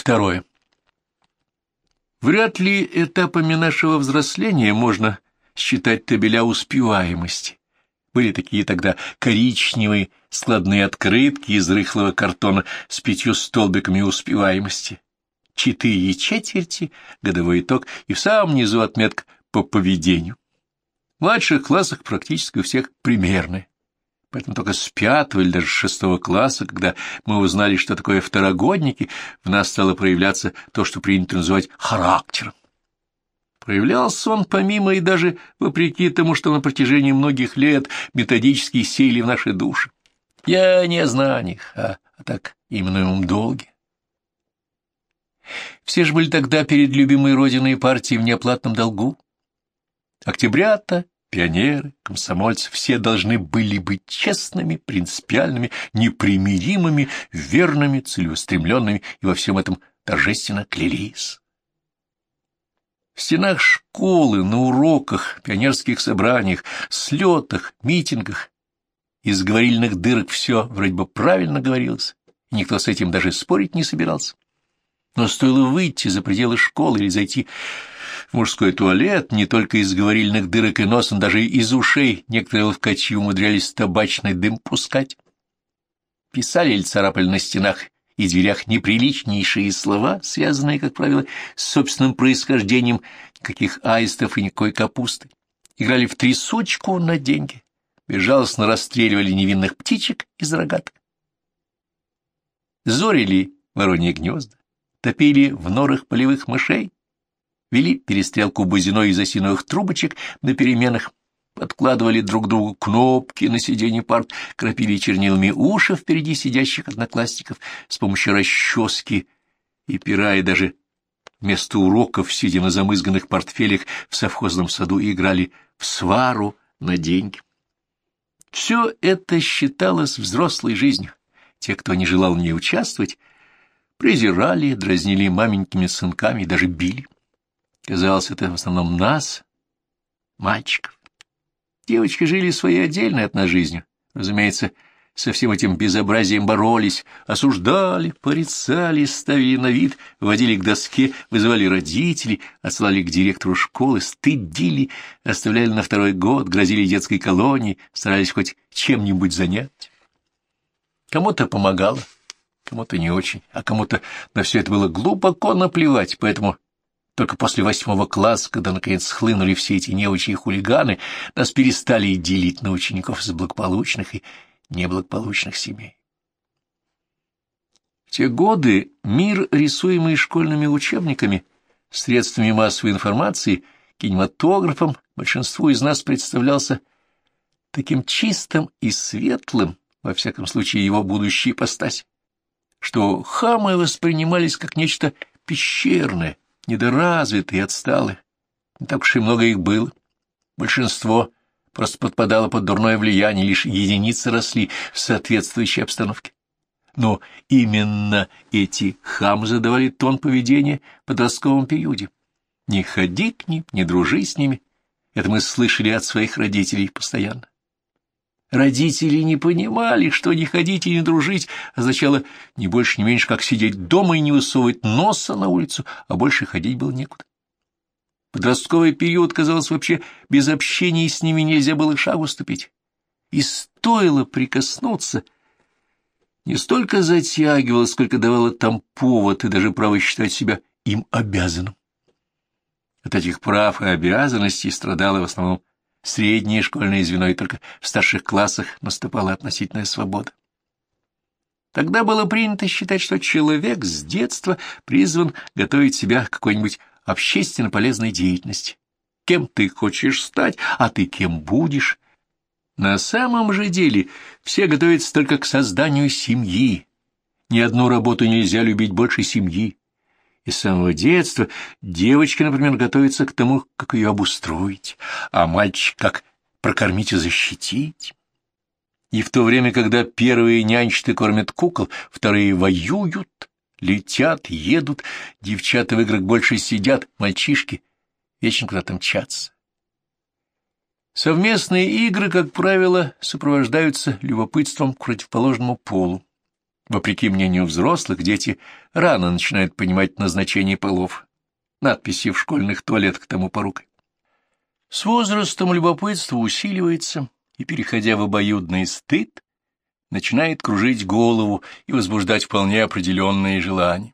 Второе. Вряд ли этапами нашего взросления можно считать табеля успеваемости. Были такие тогда коричневые складные открытки из рыхлого картона с пятью столбиками успеваемости. Четыре четверти, годовой итог, и в самом низу отметка по поведению. В младших классах практически у всех примерные. Поэтому только с пятого или даже шестого класса, когда мы узнали, что такое второгодники, в нас стало проявляться то, что принято называть характером. Проявлялся он помимо и даже вопреки тому, что на протяжении многих лет методически сеяли в наши души. Я не о знаниях, а, а так именуемом долге. Все же были тогда перед любимой родиной партии в неоплатном долгу. Октябрята, пионеры, комсомольцы, все должны были быть честными, принципиальными, непримиримыми, верными, целеустремленными и во всем этом торжественно клялись. В стенах школы, на уроках, пионерских собраниях, слетах, митингах из говорильных дырок все вроде бы правильно говорилось, и никто с этим даже спорить не собирался. Но стоило выйти за пределы школы или зайти мужской туалет, не только из говорильных дырок и носа, даже из ушей некоторые ловкачи умудрялись табачный дым пускать. Писали или царапали на стенах и дверях неприличнейшие слова, связанные, как правило, с собственным происхождением никаких аистов и никакой капусты. Играли в трясучку на деньги, безжалостно расстреливали невинных птичек из рогаток. Зорили вороньи гнезда, топили в норах полевых мышей, вели перестрелку бузиной из осиновых трубочек на переменах, подкладывали друг другу кнопки на сиденье парт, крапили чернилами уши впереди сидящих одноклассников с помощью расчески и пера, и даже вместо уроков, сидя на замызганных портфелях в совхозном саду, играли в свару на деньги. Все это считалось взрослой жизнью. Те, кто не желал в ней участвовать, презирали, дразнили маменькими сынками и даже били. Казалось, это в основном нас, мальчиков. Девочки жили своей отдельной от нас жизнью. Разумеется, со всем этим безобразием боролись, осуждали, порицали, ставили на вид, вводили к доске, вызывали родителей, отсылали к директору школы, стыдили, оставляли на второй год, грозили детской колонии, старались хоть чем-нибудь занять. Кому-то помогало, кому-то не очень, а кому-то на все это было глубоко наплевать, поэтому только после восьмого класса, когда наконец схлынули все эти неучи и хулиганы, нас перестали делить на учеников из благополучных и неблагополучных семей. В те годы мир, рисуемый школьными учебниками, средствами массовой информации, кинематографом, большинству из нас представлялся таким чистым и светлым, во всяком случае его будущая ипостась, что хамы воспринимались как нечто пещерное, недоразвитые, отсталые. Не так уж и много их было. Большинство просто подпадало под дурное влияние, лишь единицы росли в соответствующей обстановке. Но именно эти хамы задавали тон поведения в подростковом периоде. Не ходи к ним, не дружи с ними. Это мы слышали от своих родителей постоянно. Родители не понимали, что не ходить и не дружить означало не больше, не меньше, как сидеть дома и не высовывать носа на улицу, а больше ходить было некуда. Подростковый период, казалось, вообще без общения с ними нельзя было шагу ступить. И стоило прикоснуться, не столько затягивало, сколько давало там повод и даже право считать себя им обязанным. От этих прав и обязанностей страдала в основном среднее школьное звено, и только в старших классах наступала относительная свобода. Тогда было принято считать, что человек с детства призван готовить себя к какой-нибудь общественно полезной деятельности. Кем ты хочешь стать, а ты кем будешь? На самом же деле все готовятся только к созданию семьи. Ни одну работу нельзя любить больше семьи. И с самого детства девочка, например, готовится к тому, как ее обустроить, а мальчик как прокормить и защитить. И в то время, когда первые нянчаты кормят кукол, вторые воюют, летят, едут, девчата в играх больше сидят, мальчишки вечно куда-то мчатся. Совместные игры, как правило, сопровождаются любопытством к противоположному полу. Вопреки мнению взрослых, дети рано начинают понимать назначение полов. Надписи в школьных туалетах тому порукой. С возрастом любопытство усиливается, и, переходя в обоюдный стыд, начинает кружить голову и возбуждать вполне определенные желания.